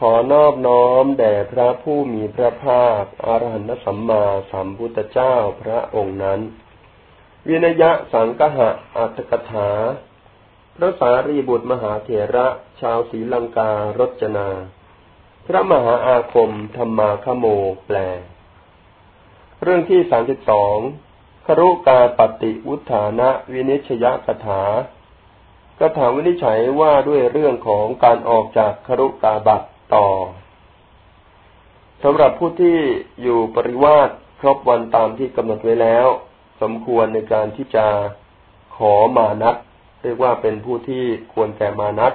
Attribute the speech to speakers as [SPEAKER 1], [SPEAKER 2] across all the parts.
[SPEAKER 1] ขอนอบน้อมแด่พระผู้มีพระภาคอรหันตสัมมาสัมพุทธเจ้าพระองค์นั้น วินยะสังกหะอัตถกถา พระสารีบุตรมหาเถระชาวศรีลังการจนา พระมหาอาคมธรรมาคโมแปล เรื่องที่สามสิบสองครุกาปฏิวุฒานะวินิชยกถากถาวินิจฉัยว่าด้วยเรื่องของการออกจากครุกาบัต ต่อสำหรับผู้ที่อยู่ปริวาสครบวันตามที่กำหนดไว้แล้ว สมควรในการที่จะขอมานัดเรียกว่าเป็นผู้ที่ควรแก่มานัด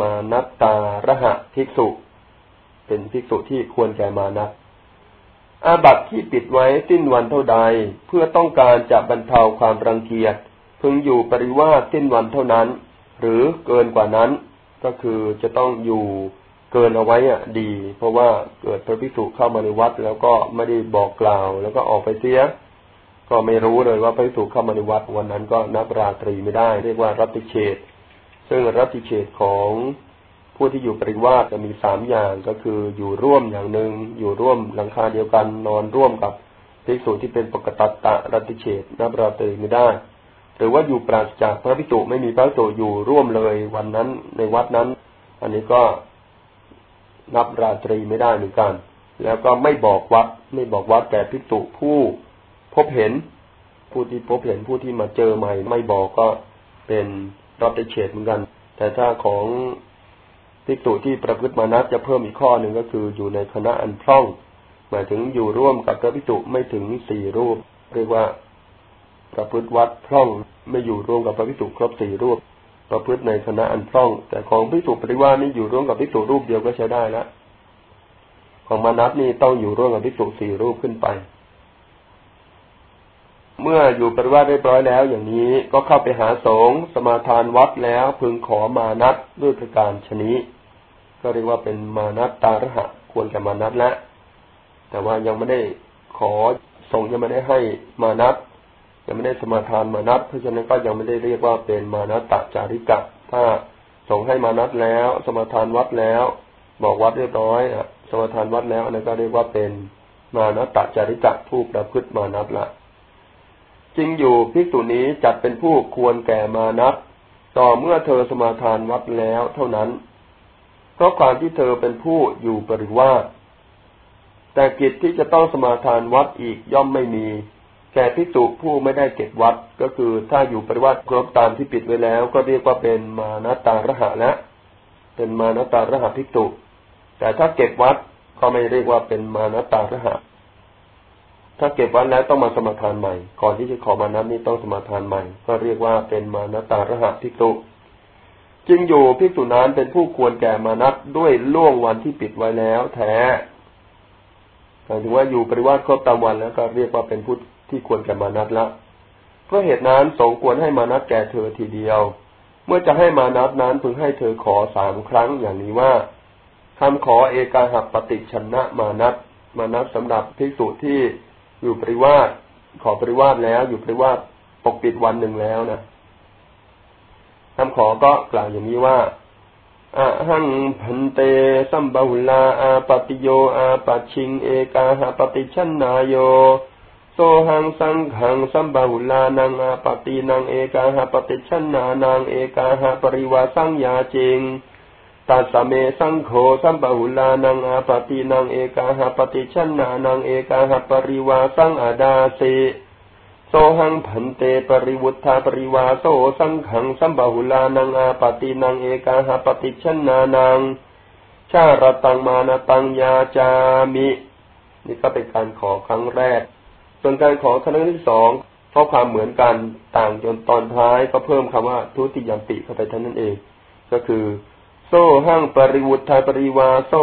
[SPEAKER 1] มานัดตาระหะภิกษุ เป็นภิกษุที่ควรแก่มานัดอาบัตที่ปิดไว้สิ้นวันเท่าใดเพื่อต้องการจะบรรเทาความรังเกียจพึงอยู่ปริวาสสิ้นวันเท่านั้น หรือเกินกว่านั้นก็คือจะต้องอยู่ เกินเอาไว้อะดี เพราะว่าเกิดพระภิกษุเข้ามาในวัด แล้วก็ไม่ได้บอกกล่าว แล้วก็ออกไปเสีย ก็ไม่รู้เลยว่าพระภิกษุเข้ามาในวัดวันนั้นก็นับราตรีไม่ได้ เรียกว่ารัติเฉดซึ่งรัติเฉดของผู้ที่อยู่ปริวาสจะมีสามอย่างก็คืออยู่ร่วมอย่างหนึ่งอยู่ร่วมหลังคาเดียวกันนอนร่วมกับภิกษุที่เป็นปกตัตตะรัติเฉดนับราตรีไม่ได้หรือว่าอยู่ปราศจากพระภิกษุไม่มีพระภิกษุอยู่ร่วมเลยวันนั้นในวัดนั้น อันนี้ก็ นับราตรีไม่ได้เหมือนกัน แล้วก็ไม่บอกวัด ไม่บอกวัดแก่ภิกษุผู้พบเห็น ผู้ที่พบเห็นผู้ที่มาเจอใหม่ ไม่บอกก็เป็นรับได้เฉดเหมือนกัน แต่ถ้าของภิกษุที่ประพฤติมานัดจะเพิ่มอีกข้อหนึ่งก็คืออยู่ในคณะอันพร่อง หมายถึงอยู่ร่วมกับพระภิกษุไม่ถึงสี่รูป เรียกว่าประพฤติวัดพร่องไม่อยู่ร่วมกับพระภิกษุครบสี่รูป ประพฤติในคณะอันพร่อง แต่ของภิกษุปริวานี่อยู่ร่วมกับภิกษุรูปเดียวก็ใช้ได้ล้วของมานับนี่ต้องอยู่ร่วมกับภิกษุสี่รูปขึ้นไป เมื่ออยู่ปริวาสเรียบร้อยแล้ว อย่างนี้ก็เข้าไปหาสงฆ์สมาทานวัดแล้วพึงขอมานัดด้วยประการชนิก็เรียกว่าเป็นมานัดตาระหะควรแก่มานัดล้วแต่ว่ายังไม่ได้ขอสงฆ์ยังไม่ได้ให้มานัด ยังไม่ได้สมาทานมานัดเพราะฉะนั้นก็ยังไม่ได้เรียกว่าเป็นมานัตตจาริกะ ถ้าส่งให้มานัดแล้ว สมาทานวัดแล้ว บอกวัดเรียบร้อยอะสมาทานวัดแล้วอันนั้นก็เรียกว่าเป็นมานัตตจาริกะผู้ประพฤติมานัดละจริงอยู่ภิกษุนี้จัดเป็นผู้ควรแก่มานัดต่อเมื่อเธอสมาทานวัดแล้วเท่านั้น เพราะความที่เธอเป็นผู้อยู่ปริวาสแต่กิจที่จะต้องสมาทานวัดอีกย่อมไม่มี แก่ภิกษุผู้ไม่ได้เก็บวัดก็คือถ้าอยู่ปริวัติครบตามที่ปิดไว้แล้ว ก็เรียกว่าเป็นมานาตาระหะแล้วเป็นมานาตาระหะภิกษุแต่ถ้าเก็บวัดก็ไม่เรียกว่าเป็นมานาตาระหะ ถ้าเก็บวัดแล้วต้องมาสมาทานใหม่ ก่อนที่จะขอมานัดนี้ต้องสมาทานใหม่ ก็เรียกว่าเป็นมานาตาระหะภิกษุจึงอยู่ภิกษุนั้นเป็นผู้ควรแก่มานัดด้วยล่วงวันที่ปิดไว้แล้ว แท้หมายถึงว่าอยู่ปริวัติครบตามวันแล้วก็เรียกว่าเป็นผู้ ที่ควรแก่มานัดละเพราะเหตุนั้นสงควรให้มานัดแก่เธอทีเดียว เมื่อจะให้มานัดนั้นพึงให้เธอขอสามครั้งอย่างนี้ว่าคำขอเอกาหัปฏิชนะมานัดมานัดสำหรับภิกษุที่อยู่ปริวาสขอปริวาสแล้ว อยู่ปริวาสปกปิดวันหนึ่งแล้วนะคำขอก็กล่าวอย่างนี้ว่าอะหังพันเต สัมบุลาอาปติโย อาปัชิง เอกาหปฏิชนาโย โสหังสังขังสัมบาหุลานังอาปตินังเอกาหาปฏิชนานังเอกาหาปริวาสังยาจิงตัสเมสังโฆสัมบาหุลานังอาปตินังเอกาหาปฏิชนานังเอกาหาปริวาสังอาดาเสโสหังพันเตปริวุฒาปริวาโสสังขังสัมบาหุลานังอาปตินังเอกาหาปฏิชนานังชาระตังมานตังยาจามิ นี่ก็เป็นการขอครั้งแรก ส่วนการขอครั้งที่สองเพราะความเหมือนกันต่างจนตอนท้ายก็เพิ่มคำว่าทุติยมปิเข้าไปเท่านั้นเอง ก็คือ โซหั่งปริวุฒาปริวาโซ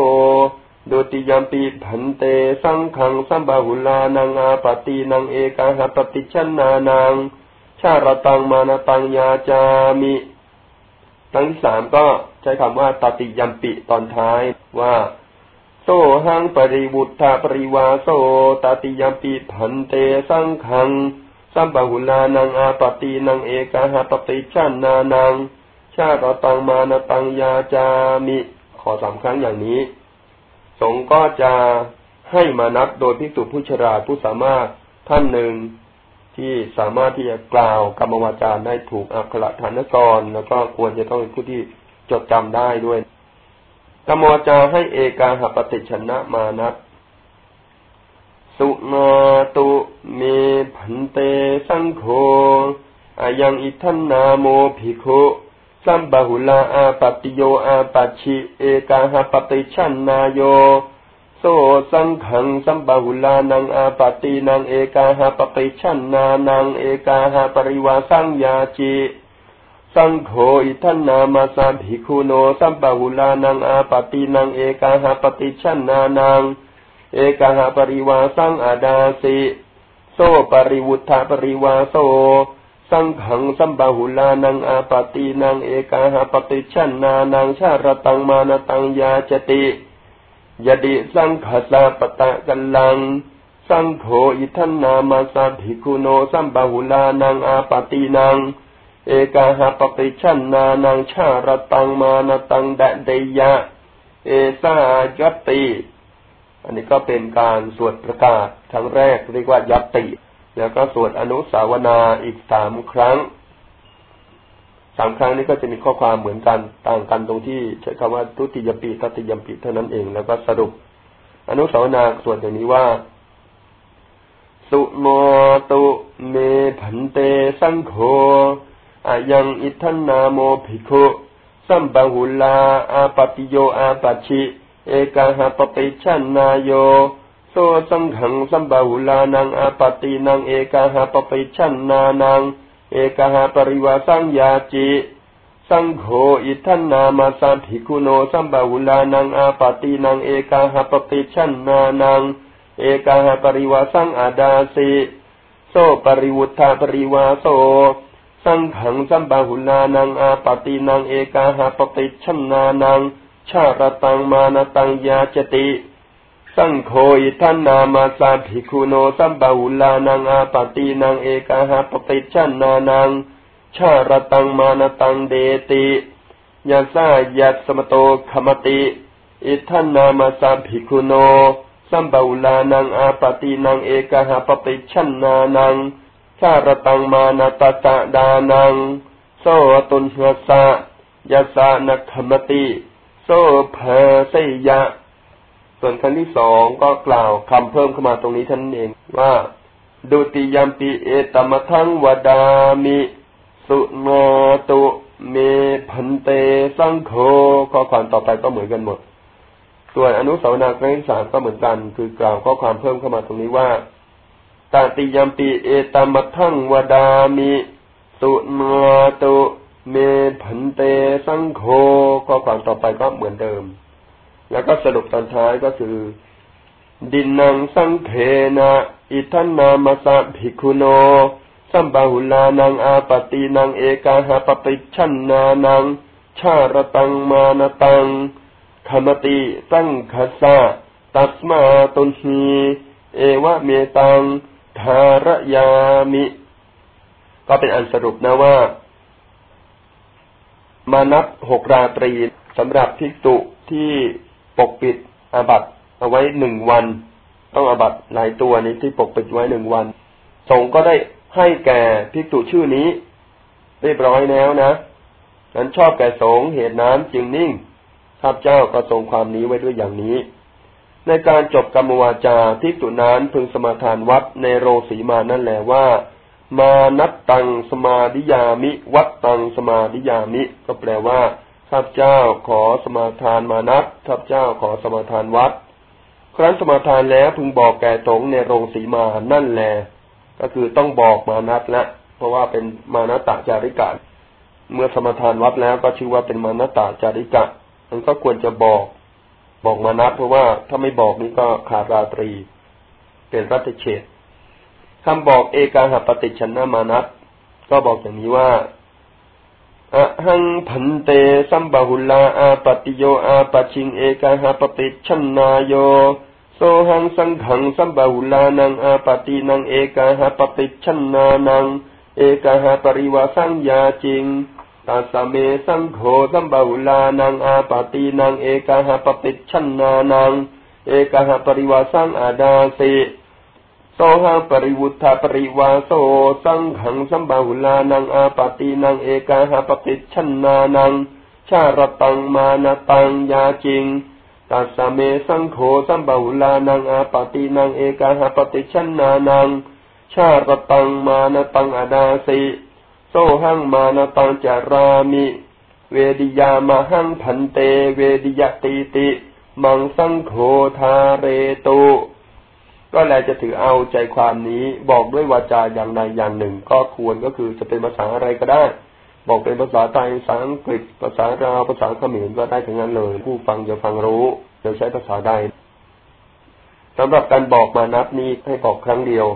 [SPEAKER 1] โดติยมปีผันเต สังขังสัมบาหุลานังอาปตินังเอกาหปฏิชนานัง ชาระตังมานาตังยาจามิครั้งที่สามก็ใช้คำว่าตติยมปิตอนท้ายว่า โซหังปริวุฒาปริวาโซตติยมปีพันเตสังขังสัมบหุลานังอาปตินังเอกาหาปฏิชันนานัง ชาตตังมานตังยาจามิ ขอสามครั้งอย่างนี้ สงฆ์ก็จะให้มานับโดยพิสุผู้ชราผู้สามารถท่านหนึ่งที่สามารถที่จะกล่าวกรรมวาจาได้ถูกอักขระฐานกร แล้วก็ควรจะต้องเป็นผู้ที่จดจำได้ด้วย กรรมวจาให้เอกาหปฏิชนะมานับสุนาตุเมพันเตสังโฆอายังอิทันนาโมภิกขุสัมบหุลาอาปติโยอาปัชิเอกาหปฏิชันนายโยโสสังขังสัมบหุลานังอาปตินังเอกาหปฏิชันนานังเอกาหปริวาสังยาจิ สังโฆอิทันนามาสาภิกขุโนสัมบาหุลานังอาปตินังเอกาหปฏิชันนานัง เอกาหปริวาสังอาดาสิโซปริวุฒาปริวาโซ สังขังสัมบาหุลานังอาปตินังเอกาหปฏิชันนานังชาระตังมานตังยาจติยดิสังขสาปตะกันลัง สังโฆอิทันนามาสาภิกุโนสัมบาหุลานังอาปตินัง เอกาหาปฏิชันนานังชาระตังมานตังแดเดยะ เอสายติ อันนี้ก็เป็นการสวดประกาศครั้งแรกเรียกว่ายติ แล้วก็สวดอนุสาวนาอีกสามครั้งสามครั้งนี้ก็จะมีข้อความเหมือนกันต่างกันตรงที่ใช้คำว่าทุติยปีตติยมปีเท่านั้นเองแล้วก็สรุป อนุสาวนาสวดอย่างนี้ว่า สุโมตุเมผันเตสังโฆ อะยังอิตถันนาโมภิกขุสัมพะหุลา อาปัตติโยอาปัชชิ เอกาหัปปะฏิจฉันนาโยโสสังฆังสัมพะหุลานังอาปัตตีนังเอกาหัปปะฏิจฉันนานัง เอกาหะปะริวาสังยาจิ สังโฆอิตถันนามัสสะ ภิกขุโนสัมพะหุลานังอาปัตตีนังเอกาหัปปะฏิจฉันนานัง เอกาหะปะริวาสังอะทาสิ โซปริวุฒาปริวาโส สังขังสัมบาหุลานังอาปตินังเอกาหาปปิชันนานัง ชาระตังมานตังยาจติ สังโฆอิทันนามาสาภิคุโนสัมบาหุลานังอาปตินังเอกาหาปปิชันนานัง ชาระตังมานตังเดติยาซายัตสมโตขมติ อิทันนามาสาภิคุโนสัมบาหุลานังอาปตินังเอกาหาปปิชันนานัง ชาระตังมานตตะดานังโสตุนหัสะยาสานักขมติโสภาสยะ ส่วนครั้งที่สองก็กล่าวคำเพิ่มเข้ามาตรงนี้ท่านเองว่าดุติยมปีเอตมทังวดามิ สุโนตุเมพันเตสังโฆข้อความต่อไปก็เหมือนกันหมด ส่วนอนุสาวนาครั้งที่สามก็เหมือนกัน คือกล่าวข้อความเพิ่มเข้ามาตรงนี้ว่า ตติยมปีเอตมทังวดามิสุโนตุเมพันเตสังโฆข้อความต่อไปก็เหมือนเดิม แล้วก็สรุปตอนท้ายก็คือ ดินนางสังเขนะอิทันนามาสะภิกขุโน สัมบาหุลานังอาปตินังเอกาหาปปิชันนานังชาระตังมานตังขมติสังคสะตัสมาตุนหีเอวะเมตัง ทารยามิ ก็เป็นอันสรุปนะว่า มานับหกราตรีสำหรับภิกษุที่ปกปิดอาบัตเอาไว้หนึ่งวัน ต้องอาบัตหลายตัวนี้ที่ปกปิดไว้หนึ่งวันสงก็ได้ให้แก่ภิกษุชื่อนี้ เรียบร้อยแล้วนะนั้นชอบแก่สงเหตุนั้นจึงนิ่งข้าพเจ้าก็ทรงความนี้ไว้ด้วยอย่างนี้ ในการจบกรรมวาจาภิกษุนั้นพึงสมาทานวัดในโรสีมานั่นแหละว่า มานัตตังสมาดิยามิ วัดตังสมาดิยามิ ก็แปลว่าข้าพเจ้าขอสมาทานมานัดข้าพเจ้าขอสมาทานวัด ครั้นสมาทานแล้วพึงบอกแก่สงในโรงสีมานั่นแหละก็คือต้องบอกมานัดละเพราะว่าเป็นมานัตตจาริกะเมื่อสมาทานวัดแล้วก็ชื่อว่าเป็นมานัตตจาริกะมันก็ควรจะบอก บอกมานัดเพราะว่าถ้าไม่บอกนี่ก็ขาดราตรี เป็นรัตเฉดคำบอกเอกาหปฏิชนะมานัดก็บอกอย่างนี้ว่าอะหังพันเตสัมบาหุลาอาปติโยอาปชิงเอกาหปติชนนายโยโซหังสังขังสัมบาหุลานังอาปตินังเอกาหปติชนานัง เอกาหปริวาสังยาจิง ตัสเมสังโฆสัมบาหุลานังอาปาตีนังเอกาหปปิชันนานัง เอกาหปริวาสังอาดาสิโสหังปริวุฒาปริวาโสสังขังสัมบาหุลานังอาปาตีนังเอกาหปปิชันนานัง ชาระตังมานาตังยาจิงตัสเมสังโฆสัมบาหุลานังอาปาตีนังเอกาหปปิชันนานัง ชาระตังมานาตังอาดาสิ โซหังมานาตังจารามิ เวดิยามาหังพันเต เวดิยติติ มังสังโฆทาเรตุก็แลจะถือเอาใจความนี้บอกด้วยวาจาอย่างใดอย่างหนึ่ง ก็ควรก็คือจะเป็นภาษาอะไรก็ได้ บอกเป็นภาษาไทยภาษาอังกฤษ ภาษาลาวภาษาเขมรก็ได้ทั้งนั้นเลย ผู้ฟังจะฟังรู้จะใช้ภาษาใดสำหรับการบอกมานับนี้ให้บอกครั้งเดียว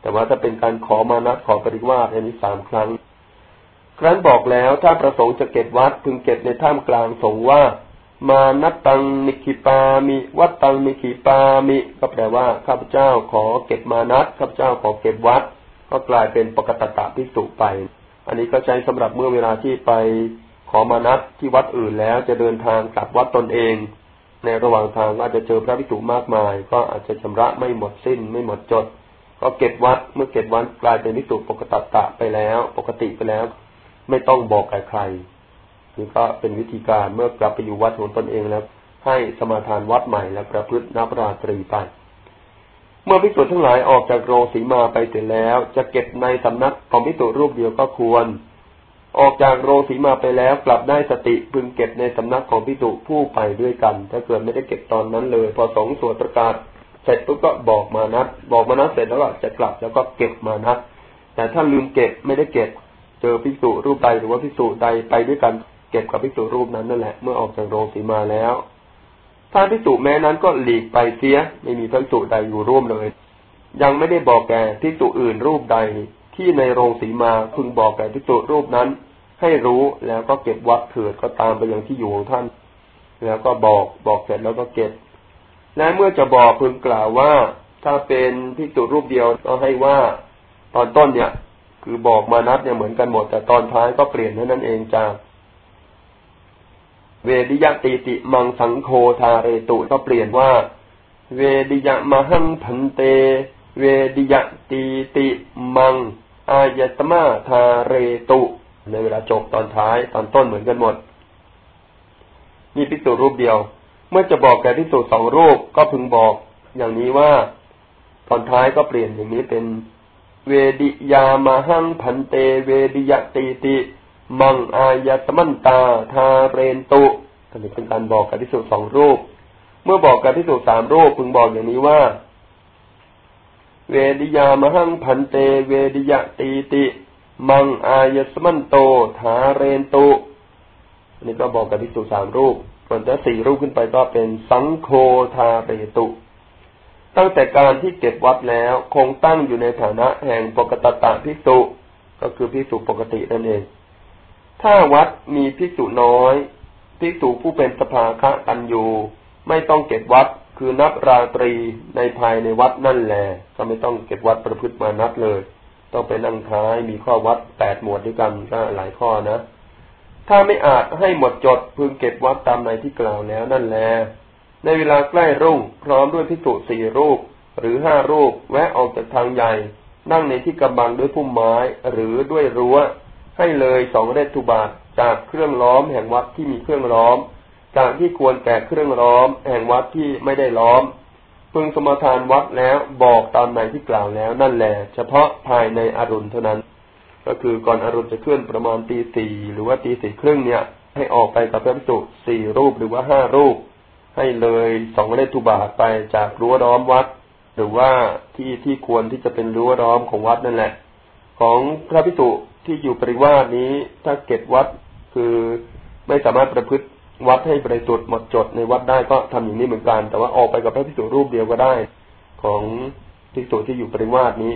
[SPEAKER 1] แต่ว่าถ้าเป็นการขอมานับขอปริวาสอันนี้สามครั้ง ครั้นบอกแล้วถ้าประสงค์จะเก็บวัดพึงเก็บในท่ามกลางสงว่า มานัตตังมิขิปามิ วัดตังมิขิปามิก็แปลว่าข้าพเจ้าขอเก็บมานัตข้าพเจ้าขอเก็บวัด ก็กลายเป็นปกตตะพิสุไป อันนี้ก็ใช้สำหรับเมื่อเวลาที่ไปขอมานัตที่วัดอื่นแล้วจะเดินทางกลับวัดตนเอง ในระหว่างทางอาจจะเจอพระพิสุมากมาย ก็อาจจะชำระไม่หมดสิ้นไม่หมดจด ก็เก็บวัดเมื่อเก็บวัดกลายเป็นพิสุปกตตะไปแล้ว ปกติไปแล้ว ไม่ต้องบอกใครนี่ก็เป็นวิธีการเมื่อกลับไปอยู่วัดของตนเองแล้ว ให้สมาทานวัดใหม่และประพฤตินับราตรีไป เมื่อพิสุทั้งหลายออกจากโรงสีมาไปเสร็จแล้ว จะเก็บในสำนักของพิสุรูปเดียวก็ควร ออกจากโรงสีมาไปแล้วกลับได้สติพึงเก็บในสำนักของพิสุผู้ไปด้วยกัน ถ้าเกิดไม่ได้เก็บตอนนั้นเลย พอสองสวดประกาศเสร็จปุ๊บก็บอกมานัดบอกมานัดเสร็จแล้วก็จะกลับแล้วก็เก็บมานัดแต่ถ้าลืมเก็บไม่ได้เก็บ เจอพิสูรูปใดหรือว่าพิสูใดไปด้วยกันเก็บกับพิสูรูปนั้นนั่นแหละเมื่อออกจากโรงสีมาแล้วถ้าพิสูแม้นั้นก็หลีกไปเสียไม่มีพิสูใดอยู่ร่วมเลย ยังไม่ได้บอกแก่พิสูอื่นรูปใดที่ในโรงสีมาพึงบอกแก่พิสูรูปนั้น ให้รู้แล้วก็เก็บวัดเถิดก็ตามไปยังที่อยู่ของท่าน แล้วก็บอกบอกเสร็จแล้วก็เก็บ และเมื่อจะบอกพึงกล่าวว่าถ้าเป็นพิสูรูปเดียวก็ให้ว่า ตอนต้นเนี่ย คือบอกมานัดเนี่ยเหมือนกันหมด แต่ตอนท้ายก็เปลี่ยนเท่านั้นเองจากเวดิยติติมังสังโฆทาเรตุก็เปลี่ยนว่า เวดิยมหังพันเต เวดิยติติมัง อายตมาทาเรตุ ในเวลาจบตอนท้ายตอนต้นเหมือนกันหมดมีพิสูรรูปเดียว เมื่อจะบอกแก่พิสูรสองรูปก็พึงบอก อย่างนี้ว่า ตอนท้ายก็เปลี่ยนอย่างนี้เป็น เวดิยามาหังพันเตเวดิยติติ มังอายตมันตาทาเรนตุอันนี้เป็นการบอกกับที่สุสองรูป เมื่อบอกกับที่สุสามรูปพึงบอกอย่างนี้ว่า เวดิยามหังพันเต เวดิยติติ มังอายสมันโตทาเรนตุอันนี้ก็บอกกับที่สุสามรูป ส่วนถ้าสี่รูปขึ้นไปก็เป็นสังโฆทาเรตุ ตั้งแต่การที่เก็บวัดแล้ว คงตั้งอยู่ในฐานะแห่งปกตตาพิสุก็คือพิสุปกตินั่นเอง ถ้าวัดมีพิสุน้อยพิสุผู้เป็นสภาคะกันอยู่ไม่ต้องเก็บวัดคือนับราตรีในภายในวัดนั่นแหละก็ไม่ต้องเก็บวัดประพฤติมานับเลย ต้องไปนั่งท้ายมีข้อวัดแปดหมวดด้วยกันก็หลายข้อนะ ถ้าไม่อาจให้หมดจดพึงเก็บวัดตามในที่กล่าวแล้วนั่นแหละ ในเวลาใกล้รุ่งพร้อมด้วยพิสุสี่รูป หรือห้ารูปแวะออกจากทางใหญ่ นั่งในที่กำบังด้วยพุ่มไม้หรือด้วยรั้ว ให้เลยสองเรตุบาทจากเครื่องล้อมแห่งวัดที่มีเครื่องล้อม จากที่ควรแก่เครื่องล้อม แห่งวัดที่ไม่ได้ล้อม พึงสมทานวัดแล้วบอกตามในที่กล่าวแล้วนั่นแหละเฉพาะภายในอรุณเท่านั้น ก็คือก่อนอรุณจะเคลื่อนประมาณตีสี่หรือว่าตีสี่ครึ่งเนี่ย ให้ออกไปกับพระภิกษุสี่รูปหรือว่าห้ารูป ให้เลยสองเลตุบาทไปจากรั้วล้อมวัด หรือว่าที่ที่ควรที่จะเป็นรั้วล้อมของวัดนั่นแหละ ของพระพิสุที่อยู่ปริวาสนี้ถ้าเก็บวัดคือไม่สามารถประพฤติวัดให้บริสุทธิ์หมดจดในวัดได้ก็ทำอย่างนี้เหมือนกัน แต่ว่าออกไปกับพระพิสุรูปเดียวก็ได้ ของพิสุที่อยู่ปริวาสนี้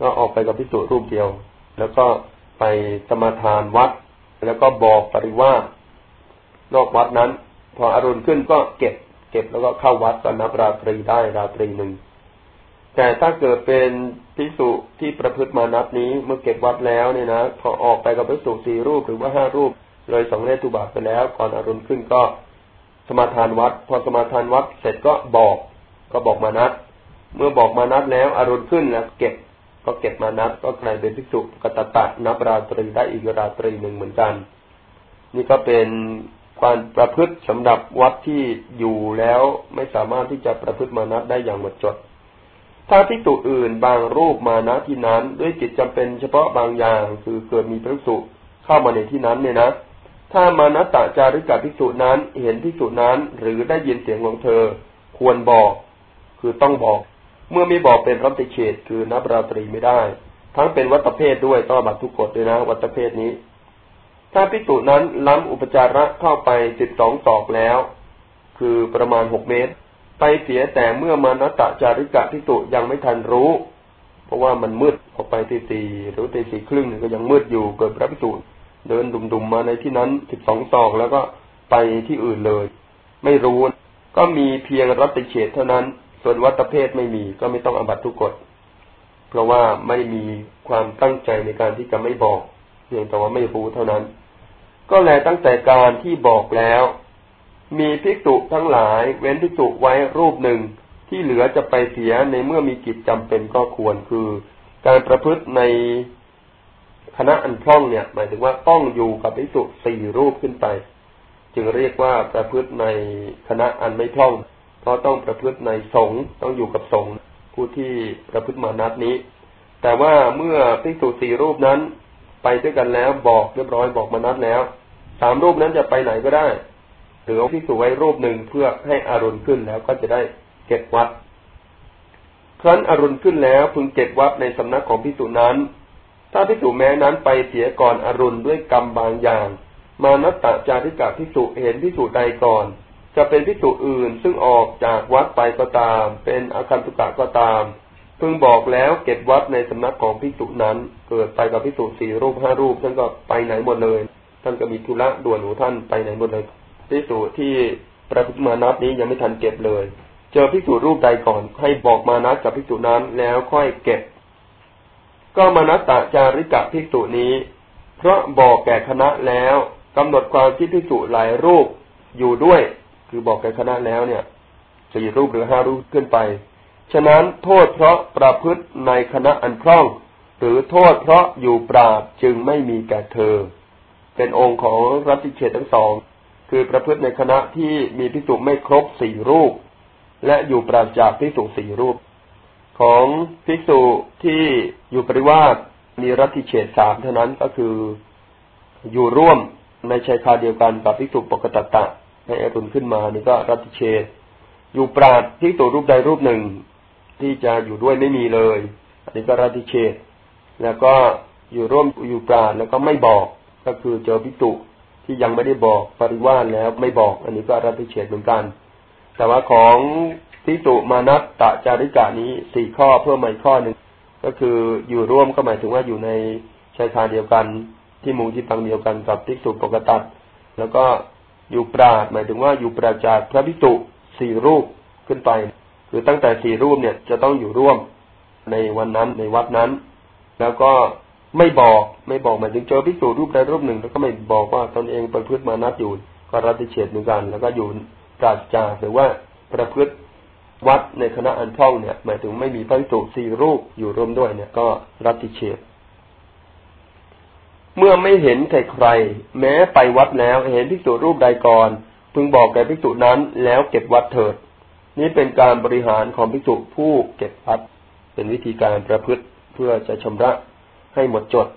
[SPEAKER 1] ก็ออกไปกับพิสุรูปเดียว แล้วก็ไปสมาทานวัด แล้วก็บอกปริวาสนอกวัดนั้น พออรุณขึ้นก็เก็บ เก็บแล้วก็เข้าวัดก็นับราตรีได้ราตรีหนึ่งแต่ถ้าเกิดเป็นภิกษุที่ประพฤติมานัดนี้เมื่อเก็บวัดแล้วเนี่ยนะพอออกไปกับภิกษุสี่รูปหรือว่าห้ารูป เลยสองเลตุบาทไปแล้ว ก่อนอรุณขึ้นก็สมาทานวัด พอสมาทานวัดเสร็จก็บอก ก็บอกมานัดเมื่อบอกมานัดแล้วอรุณขึ้นแล้วเก็บก็เก็บมานัดก็กลายเป็นภิกษุกตตะนับราตรีได้อีกราตรีหนึ่งเหมือนกัน นี่ก็เป็น ความประพฤติสำหรับวัดที่อยู่แล้วไม่สามารถที่จะประพฤติมานัดได้อย่างหมดจด ถ้าภิกษุอื่นบางรูปมานะที่นั้น ด้วยจิตจำเป็นเฉพาะบางอย่างคือเกิดมีพระภิกษุเข้ามาในที่นั้นเนี่ยนะ ถ้ามานัตตาจาริกาภิกษุนั้นเห็นภิกษุนั้นหรือได้ยินเสียงของเธอ ควรบอก คือต้องบอก เมื่อไม่บอกเป็นรัติเฉดคือนับราตรีไม่ได้ ทั้งเป็นวัตเพศด้วยต้องบัตรทุกกฎด้วยนะ วัตเพศนี้ ถ้าพิจุนั้นล้ำอุปจาระเข้าไปสิบสองศอกแล้ว คือประมาณหกเมตร ไปเสียแต่เมื่อมานตะจาริกะพิจุยังไม่ทันรู้ เพราะว่ามันมืดออกไปตีสี่หรือตีสี่ครึ่งก็ยังมืดอยู่เกิดพระพิจุเดินดุมๆมาในที่นั้นสิบสองศอกแล้วก็ไปที่อื่นเลย ไม่รู้ก็มีเพียงรัติเฉดเท่านั้น ส่วนวัตเพศไม่มีก็ไม่ต้องอบัตทุกกฎเพราะว่าไม่มีความตั้งใจในการที่จะไม่บอกเพียงแต่ว่าไม่รู้เท่านั้น ก็แลตั้งแต่การที่บอกแล้ว มีภิกษุทั้งหลายเว้นภิกษุไว้รูปหนึ่งที่เหลือจะไปเสียในเมื่อมีกิจจำเป็นก็ควรคือ การประพฤติในคณะอันพร่องเนี่ย หมายถึงว่าต้องอยู่กับภิกษุสี่รูปขึ้นไป จึงเรียกว่าประพฤติในคณะอันไม่พร่อง เพราะต้องประพฤติในสงฆ์ต้องอยู่กับสงฆ์ผู้ที่ประพฤติมานัดนี้ แต่ว่าเมื่อภิกษุสี่รูปนั้น ไปด้วยกันแล้วบอกเรียบร้อยบอกมานัดแล้วสามรูปนั้นจะไปไหนก็ได้หรือพิสูจไว้รูปหนึ่งเพื่อให้อารุณขึ้นแล้วก็จะได้เก็บวัด ครั้นอรุณขึ้นแล้วพึงเก็บวัดในสำนักของพิสูจนั้น ถ้าพิสูจแม้นั้นไปเสียก่อนอรุณด้วยกรรมบางอย่าง มานัตตาจาริกาพิสูจเห็นพิสูจใดก่อน จะเป็นพิสูจอื่นซึ่งออกจากวัดไปก็ตาม เป็นอาคันตุกะก็ตาม พึงบอกแล้วเก็บวัดในสำนักของพิสุนั้น เกิดไปกับพิสุสี่รูปห้ารูปท่านก็ไปไหนหมดเลย ท่านก็มีธุระด่วนของท่านไปไหนหมดเลยพิสุที่ประพฤติมานัดนี้ยังไม่ทันเก็บเลย เจอพิสุรูปใดก่อน ให้บอกมานัดกับพิสุนั้นแล้วค่อยเก็บ ก็มานัตตาจาริกะพิสุนี้ เพราะบอกแก่คณะแล้วกำหนดความที่พิสุหลายรูปอยู่ด้วย คือบอกแก่คณะแล้วเนี่ยสี่รูปหรือห้ารูปขึ้นไป ฉะนั้นโทษเพราะประพฤติในคณะอันคล่อง หรือโทษเพราะอยู่ปราบจึงไม่มีแก่เธอ เป็นองค์ของรัติเฉดทั้งสอง คือประพฤติในคณะที่มีพิสุไม่ครบสี่รูป และอยู่ปราศจากพิสุสี่รูป ของภิกษุที่อยู่ปริวาสมีรัติเฉดสามเท่านั้นก็คือ อยู่ร่วมในชายคาเดียวกันกับภิกษุปกตตะในอรุณขึ้นมานี่ก็รัติเฉดอยู่ปราดภิกษุรูปใดรูปหนึ่ง ที่จะอยู่ด้วยไม่มีเลย อันนี้ก็ราติเชตแล้วก็อยู่ร่วมอยู่ปราดแล้วก็ไม่บอกก็คือเจอพิจุที่ยังไม่ได้บอกปริวานแล้วไม่บอก อันนี้ก็ราติเชตเหมือนกัน แต่ว่าของพิจุมานัตตะจาริกานี้สี่ข้อเพิ่มมาอีกข้อหนึ่งก็คืออยู่ร่วมก็หมายถึงว่าอยู่ในชายคาเดียวกันที่มุงที่ตังเดียวกันกับพิจุปกตัดแล้วก็อยู่ปราดหมายถึงว่าอยู่ปราจากพระพิจุสี่รูปขึ้นไป คือตั้งแต่สี่รูปเนี่ยจะต้องอยู่ร่วมในวันนั้นในวัดนั้น แล้วก็ไม่บอกไม่บอกหมายถึงเจอพิสูจรูปใดรูปหนึ่ง แล้วก็ไม่บอกว่าตนเองประพฤติมานัดอยู่ก็รัติเฉดเหมือนกัน แล้วก็อยู่ปราศจากหรือว่าประพฤติวัดในคณะอันท่องเนี่ยหมายถึงไม่มีพระพิสูจสี่รูปอยู่ร่วมด้วยเนี่ย ก็รัติเฉดเมื่อไม่เห็นใครใครแม้ไปวัดแล้วเห็นพิสูจรูปใดก่อน พึงบอกแก่พิสูจนั้นแล้วเก็บวัดเถิด นี้เป็นการบริหารของภิกษุผู้เก็บพัดเป็นวิธีการประพฤติเพื่อจะชำระให้หมดจด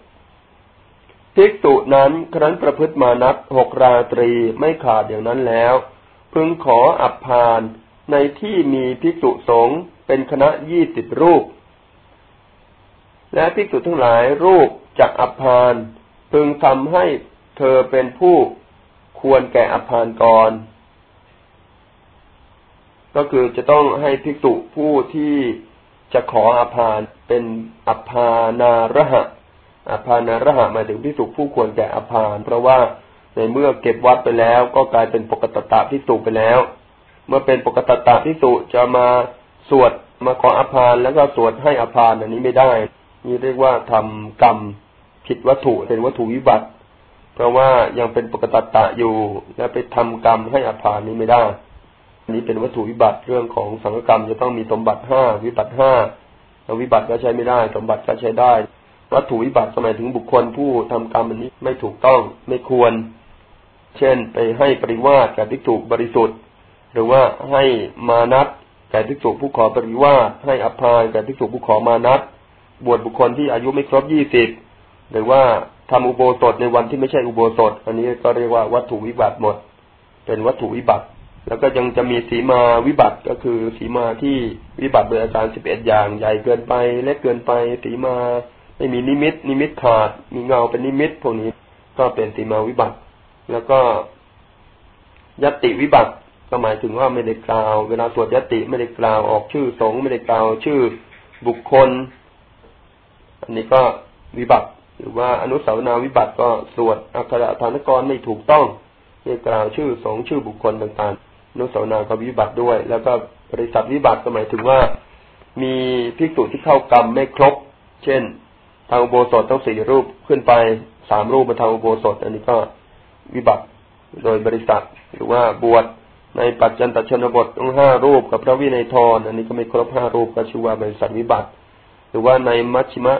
[SPEAKER 1] ภิกษุนั้นครั้นประพฤติมานับหกราตรีไม่ขาดอย่างนั้นแล้ว พึงขออับพานในที่มีภิกษุสงฆ์เป็นคณะยี่สิบรูป และภิกษุทั้งหลายรูปจากอับพานพึงทำให้เธอเป็นผู้ควรแก่อับพานก่อน ก็คือจะต้องให้ภิกษุผู้ที่จะขออภานเป็นอภานาระหะอภานาระหะหมายถึงภิกษุผู้ควรแก่อภาน เพราะว่าในเมื่อเก็บวัดไปแล้ว ก็กลายเป็นปกตตะภิกษุไปแล้ว เมื่อเป็นปกตตะภิกษุจะมาสวดมาขออภานแล้วก็สวดให้อภานอันนี้ไม่ได้นี่เรียกว่าทำกรรมผิดวัตถุเป็นวัตถุวิบัติ เพราะว่ายังเป็นปกตตะอยู่ แล้วไปทำกรรมให้อภานนี้ไม่ได้ นี้เป็นวัตถุวิบัติเรื่องของสังฆกรรมจะต้องมีสมบัติห้าวิบัติห้าวิบัติก็ใช้ไม่ได้ สมบัติก็ใช้ได้ วัตถุวิบัติสมัยถึงบุคคลผู้ทำกรรมอันนี้ไม่ถูกต้องไม่ควร เช่นไปให้ปริวาสแก่ทิฏฐุบริสุทธิ์ หรือว่าให้มานัดแก่ทิฏฐุผู้ขอปริวาสให้อภัยแก่ทิฏฐุผู้ขอมานัดบวชบุคคลที่อายุไม่ครบยี่สิบหรือว่าทำอุโบสถในวันที่ไม่ใช่อุโบสถ อันนี้ก็เรียกว่าวัตถุวิบัติหมด เป็นวัตถุวิบัติ แล้วก็ยังจะมีสีมาวิบัติก็คือสีมาที่วิบัติโดยอาการสิบเอ็ดอย่างใหญ่เกินไปเล็กเกินไป สีมาไม่มีนิมิต นิมิตขาด มีเงาเป็นนิมิตพวกนี้ก็เป็นสีมาวิบัติ แล้วก็ยติวิบัติก็หมายถึงว่าไม่ได้กล่าว เวลาสวดยติไม่ได้กล่าวออกชื่อสงไม่ได้กล่าวชื่อบุคคล อันนี้ก็วิบัติ หรือว่าอนุสาวนาวิบัติก็สวดอัคระธานกรไม่ถูกต้องไม่กล่าวชื่อสงชื่อบุคคลต่างๆ นุสาวนาก็วิบัติด้วย แล้วก็บริษัทวิบัติก็หมายถึงว่ามีภิกษุที่เข้ากรรมไม่ครบ เช่น ทางอุโบสถต้องสี่รูปขึ้นไปสามรูปมาทางอุโบสถ อันนี้ก็วิบัติโดยบริษัทหรือว่าบวชในปัจจันตชนบทต้องห้ารูปกับพระวินัยทรอันนี้ก็ไม่ครบห้ารูปก็ชื่อว่าบริษัทวิบัติ หรือว่าในมัชชิมะ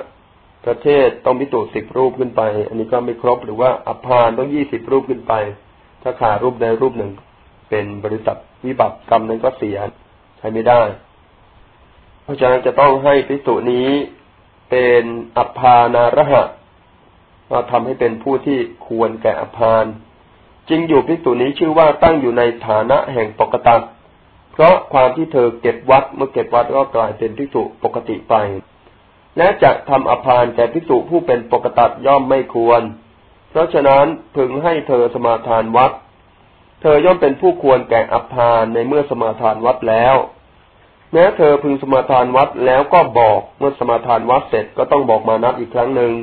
[SPEAKER 1] ประเทศต้องพิจูสิบรูปขึ้นไป อันนี้ก็ไม่ครบหรือว่าอภานต้องยี่สิบรูปขึ้นไป ถ้าขาดรูปใดรูปหนึ่ง เป็นบริษัทวิบัติกรรมนั้นก็เสียใช้ไม่ได้ เพราะฉะนั้นจะต้องให้พิจุนี้เป็นอภานาระหะว่าทำให้เป็นผู้ที่ควรแก่อภานจริงอยู่พิจุนี้ชื่อว่าตั้งอยู่ในฐานะแห่งปกติเพราะความที่เธอเก็บวัดเมื่อเก็บวัดก็กลายเป็นพิจุปกติไป และจะทำอภานแก่พิสุผู้เป็นปกติย่อมไม่ควร เพราะฉะนั้นพึงให้เธอสมาทานวัด เธอย่อมเป็นผู้ควรแก่อภานในเมื่อสมาทานวัดแล้ว แม้เธอพึงสมาทานวัดแล้วก็บอกเมื่อสมาทานวัดเสร็จก็ต้องบอกมานับอีกครั้งหนึ่ง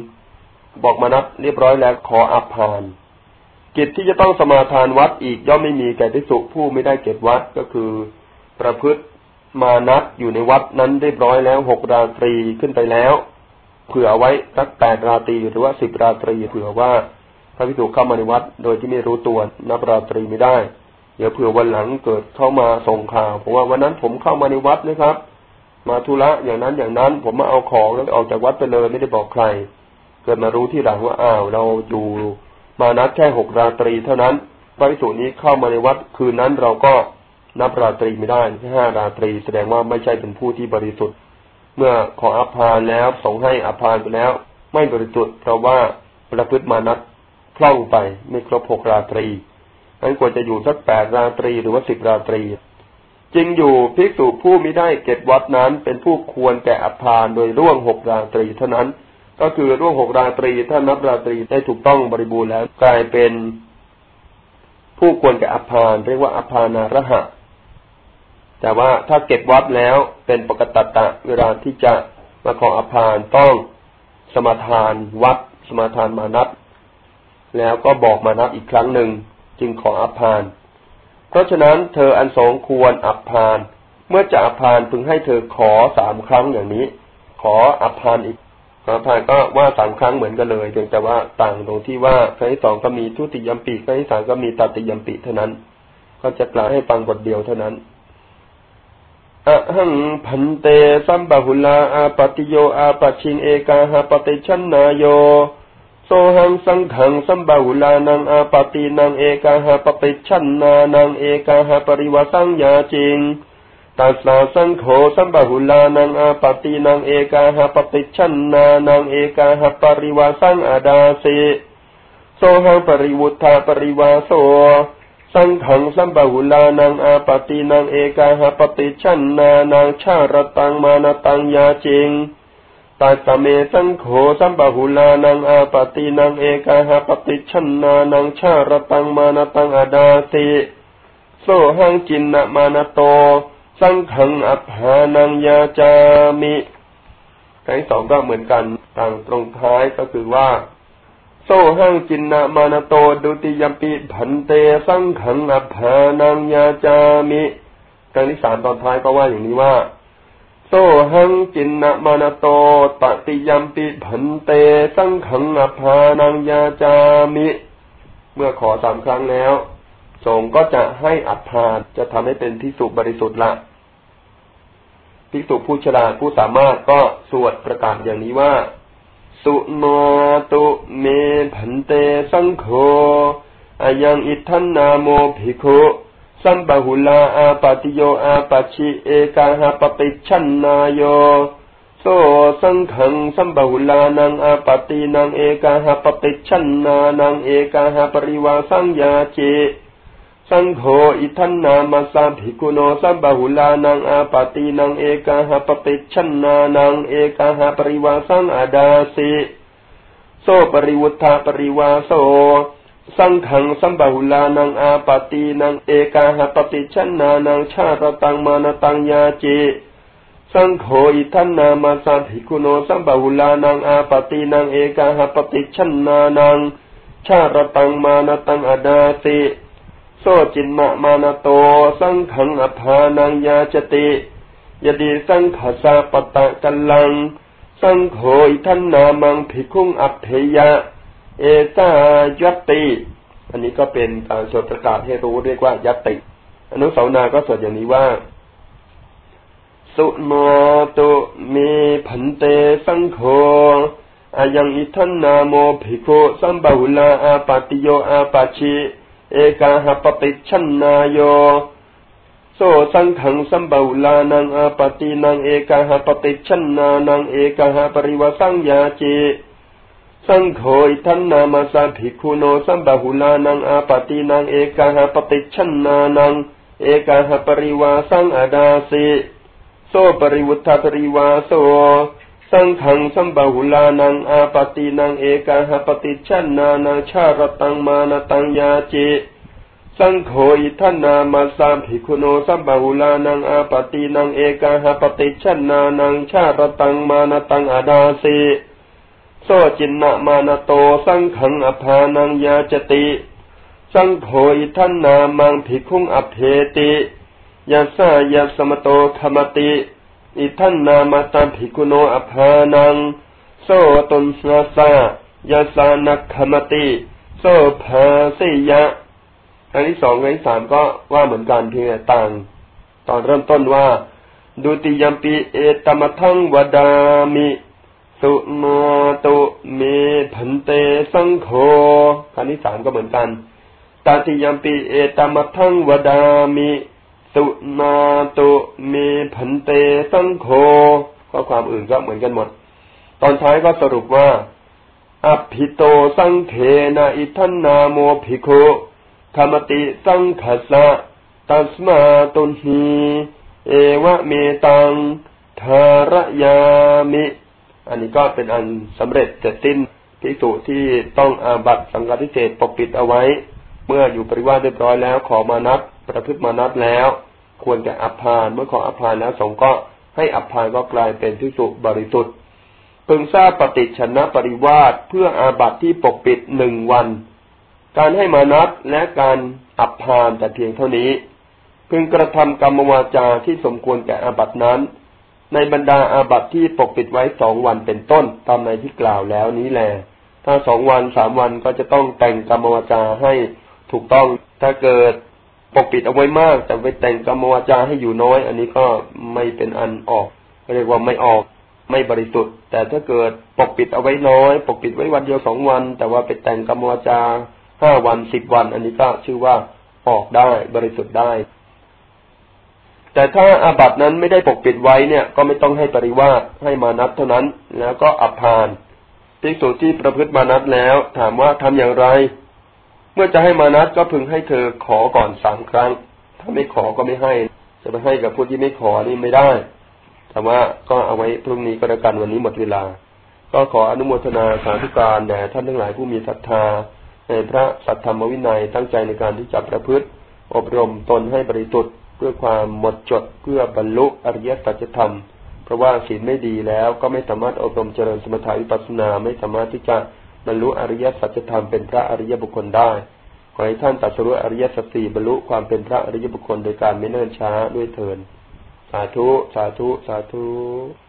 [SPEAKER 1] บอกมานับเรียบร้อยแล้วขออภาน กิจที่จะต้องสมาทานวัดอีกย่อมไม่มีแก่พิสุผู้ไม่ได้เก็บวัดก็คือ ประพฤติมานัดอยู่ในวัดนั้นเรียบร้อยแล้วหกราตรีขึ้นไปแล้ว เผื่อไว้สักแปดราตรีหรือว่าสิบราตรีเผื่อว่า พระพิสุเข้ามาในวัด โดยที่ไม่รู้ตัวนับราตรีไม่ได้ เดี๋ยวเผื่อวันหลังเกิดเข้ามาส่งข่าวเพราะว่าวันนั้นผมเข้ามาในวัดนะครับ มาธุระอย่างนั้นอย่างนั้น ผมมาเอาของแล้วออกจากวัดไปเลยไม่ได้บอกใคร เกิดมารู้ที่หลังว่าอ้าวเราอยู่มานัดแค่หกราตรีเท่านั้นพระพิสุนี้เข้ามาในวัดคืนนั้นเราก็นับราตรีไม่ได้แค่ห้าราตรี แสดงว่าไม่ใช่เป็นผู้ที่บริสุทธิ์ เมื่อขออภานแล้วส่งให้อภานไปแล้ว ไม่บริสุทธิ์เพราะว่าประพฤติมานัด คล่องไปไม่ครบหกราตรีนั้นควรจะอยู่สักแปดราตรีหรือว่าสิบราตรีจริงอยู่ภิกษุผู้ม่ได้เก็บวัดนั้นเป็นผู้ควรแก่อภานโดยร่วงหกราตรีเท่านั้น ก็คือร่วงหกราตรีถ้านับราตรีได้ถูกต้องบริบูรณ์แล้ว กลายเป็น ผู้ควรแก่อภานเรียกว่าอภานาระหะ แต่ว่าถ้าเก็บวัดแล้วเป็นปกติตะเวลาที่จะมาขออภานต้องสมาทานวัด สมาทานมานับ แล้วก็บอกมานับอีกครั้งหนึ่ง จึงขออภาน เพราะฉะนั้นเธออันสงควรอภาน เมื่อจะอภานพึงให้เธอขอสามครั้งอย่างนี้ ขออภานอีกขออภานก็ว่าสามครั้งเหมือนกันเลยเพียงแต่ว่าต่างตรงที่ว่าครั้งที่สองก็มีทุติยมปีครั้งที่สามก็มีตติยมปีเท่านั้น ก็จะกล่าวให้ฟังบทเดียวเท่านั้นอะหังพันเตสัมบาหุลาอาปติโยอาปชิงเอกาหาปติชันนายโย โซหังสังขังสัมบาหุลานังอาปตินังเอกาหาปติชันนานังเอกาหาปริวสังยาจิงตัสสาสังโฆสัมบาหุลานังอาปตินังเอกาหาปติชันนานังเอกาหาปริวสังอาดาสิโซหังปริวุธาปริวาโสสังขังสัมบาหุลานังอาปตินังเอกาหปติชันนานังชาระตังมานตังยาจิง ตัสเมสังโฆสัมบาหุลานังอาปตินังเอกาหปติชนานังชาระตังมานตังอาดาติโซหังจินนมานโต สังขังอัภานังยาจามิทั้งสองก็เหมือนกันต่างตรงท้ายก็คือว่า โซหังจินนามานโตดุติยมปิผันเตสังขังอัภานังยาจามิครั้งที่สามตอนท้ายก็ว่าอย่างนี้ว่า โซหังจินนมานโตตติยัมปิผันเตสังขังอภานังยาจามิ เมื่อขอสามครั้งแล้วสงก็จะให้อัภาจะทำให้เป็นที่สุบริสุทธิ์ละภิกษุผู้ฉลาดผู้สามารถก็สวดประกาศอย่างนี้ว่า สุมาตุเมผันเตสังโฆอายังอิทันนาโมภิกขุ สัมบหุลาอาปาติโยอาปัชิเอกาหาปปิชันนายโยโซสังขังสัมบหุลานังอาปตินังเอกาหาปปิชันนานังเอกาหาปริวาสังยาเจสังโฆอิทันนามาสาภิกุโนสัมบหุลานังอาปตินังเอกาหาปปิชันนานังเอกาหาปริวาสังอาดาสิโซปริวุฒาปริวาโซ สังขังสัมบหุลานังอาปตินังเอกาหปฏิชนนานังชาตตังมานตังยาเจสังโฆอิทันนามาสาภิกุโนสัมบหุลานังอาปตินังเอกาหปฏิชนนานังชาตตังมานตังอดาติโซจินมะมานโต สังขังอภานังยาจติยดีสังขสาปตะกัลลัง สังโฆอิทันนามังภิกุงอัพเพยะ เอตายัตติ อันนี้ก็เป็นการสวดประกาศให้รู้เรียกว่ายัตติ อนุสาวนาก็สวดอย่างนี้ว่า สุโมตุเมผันเตสังโฆอายังอิทันนาโมภิกขุสัมบาหุลาอาปาติโยอาปาชิเอกาหปปิชันนายโยโซสังขังสัมบาหุลานังอาปาตินังเอกาหปปิชันนานังเอกาหปริวสังยาเจ สังโฆอิทันนามาสาภิกขุโนสัมบาหุลานังอาปตินังเอกาหปฏิชันนานัง เอกาหปริวาสังอาดาสิโซปริวุฒาปริวาโสสังขังสัมบาหุลานังอาปตินังเอกาหปฏิชันนานังชาระตังมานตังยาจิสังโฆอิทันนามาสาภิกขุโนสัมบาหุลานังอาปตินังเอกาหปฏิชันนานังชาระตังมานตังอาดาสิ โซจินนะมานาโตสังขังอภานังยาจติ สังโฆอิทันนามังภิกขุงอเพติยาสายาสมโตธรรมติ อิทันนามาตาภิกุโนอภานัง โซตุนสาสายาสานักขมติ โซภาสิยะ อันที่สองอันที่สามก็ว่าเหมือนกันเพียงแต่ต่าง ตอนเริ่มต้นว่า ดุติยมปีเอตมทังวดามิ สุมาตุเมผันเตสังโฆคำที่สามก็เหมือนกันตาติยมปีเอตามัทังวดามิสุนาตุเมผันเตสังโฆข้อความอื่นก็เหมือนกันหมด ตอนท้ายก็สรุปว่าอภิโตสังเขนะอิทันนาโมภิกขุธรรมติสังขสะตัสมาตุนหีเอวะเมตังทารยามิ อันนี้ก็เป็นอันสำเร็จเสร็จสิ้นพิสูจที่ต้องอาบัตสังฆทิเศษปกปิดเอาไว้ เมื่ออยู่ปริวาสเรียบร้อยแล้วขอมานัดประพฤติมานัดแล้ว ควรจะอัพานเมื่อขออัพานแล้วสงก็ให้อัพานก็กลายเป็นพิสุบริสุทธิ์พึงทราบปฏิชนะปริวาสเพื่ออาบัตที่ปกปิดหนึ่งวัน การให้มานัดและการอัพานแต่เพียงเท่านี้ พึงกระทำกรรมวาจาที่สมควรแก่อาบัตนั้น ในบรรดาอาบัติที่ปกปิดไว้สองวันเป็นต้น ตามในที่กล่าวแล้วนี้แหละถ้าสองวันสามวันก็จะต้องแต่งกรรมวาจาให้ถูกต้อง ถ้าเกิดปกปิดเอาไว้มาก แต่ไปแต่งกรรมวาจาให้อยู่น้อย อันนี้ก็ไม่เป็นอันออกเรียกว่าไม่ออกไม่บริสุทธิ์ แต่ถ้าเกิดปกปิดเอาไว้น้อย ปกปิดไว้วันเดียวสองวัน แต่ว่าไปแต่งกรรมวาจาห้าวันสิบวัน อันนี้ก็ชื่อว่าออกได้บริสุทธิ์ได้ แต่ถ้าอาบัตินั้นไม่ได้ปกปิดไว้เนี่ย ก็ไม่ต้องให้ปริวาสให้มานัดเท่านั้น แล้วก็อับพานภิกษุที่ประพฤติมานัดแล้ว ถามว่าทำอย่างไร เมื่อจะให้มานัดก็พึงให้เธอขอก่อนสามครั้ง ถ้าไม่ขอก็ไม่ให้ จะไปให้กับผู้ที่ไม่ขอนี่ไม่ได้แต่ว่าก็เอาไว้พรุ่งนี้ก็แล้วกันวันนี้หมดเวลา ก็ขออนุโมทนาสาธุการแด่ท่านทั้งหลายผู้มีศรัทธาในพระสัทธรรมวินัยตั้งใจในการที่จะประพฤติ อบรมตนให้บริสุทธิ์ เพื่อความหมดจดเพื่อบรรลุอริยสัจธรรม เพราะว่าศีลไม่ดีแล้วก็ไม่สามารถอบรมเจริญสมถาวิปัสสนาไม่สามารถที่จะบรรลุอริยสัจธรรมเป็นพระอริยบุคคลได้ขอให้ท่านตัดสู้อริยสัจสี่บรรลุความเป็นพระอริยบุคคลโดยการไม่เนิ่นช้าด้วยเถิดสาธุ สาธุ สาธุ